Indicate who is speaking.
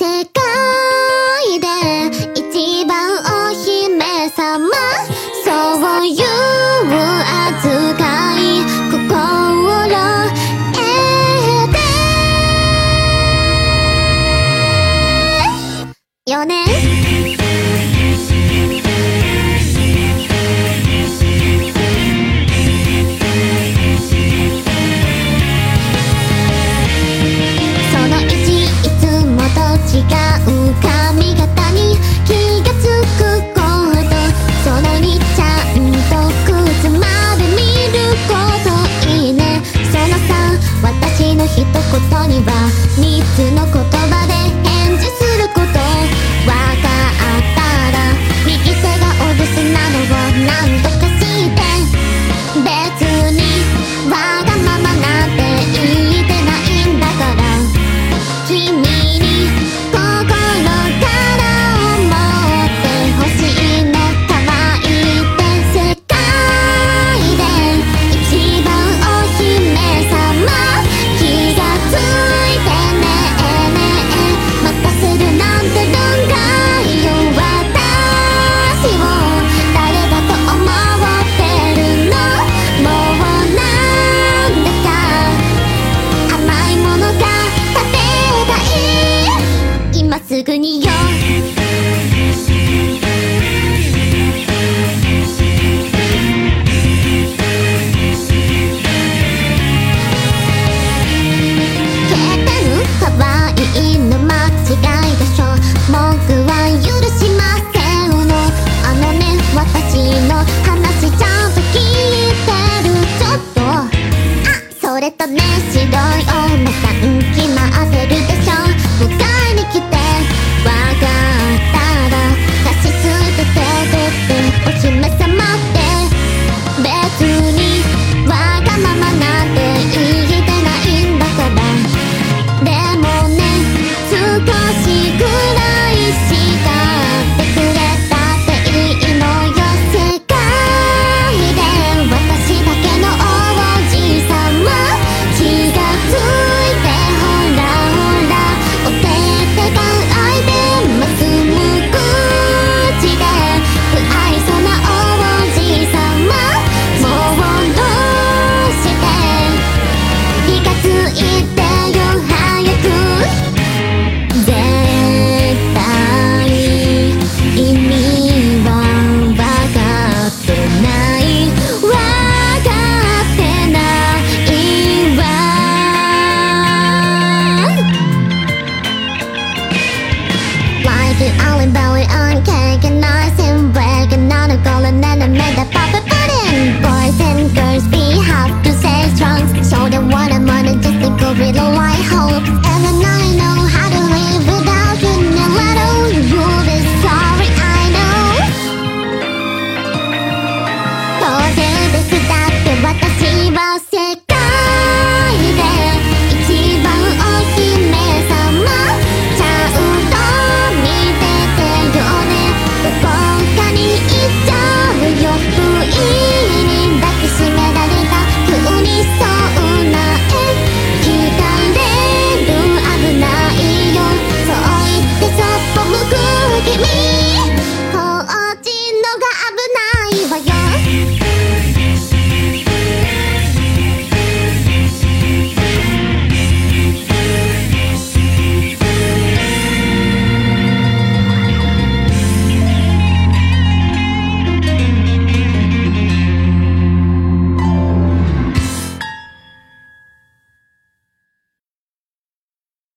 Speaker 1: 世界で一番お姫様そういう扱い心得て4年ぐによ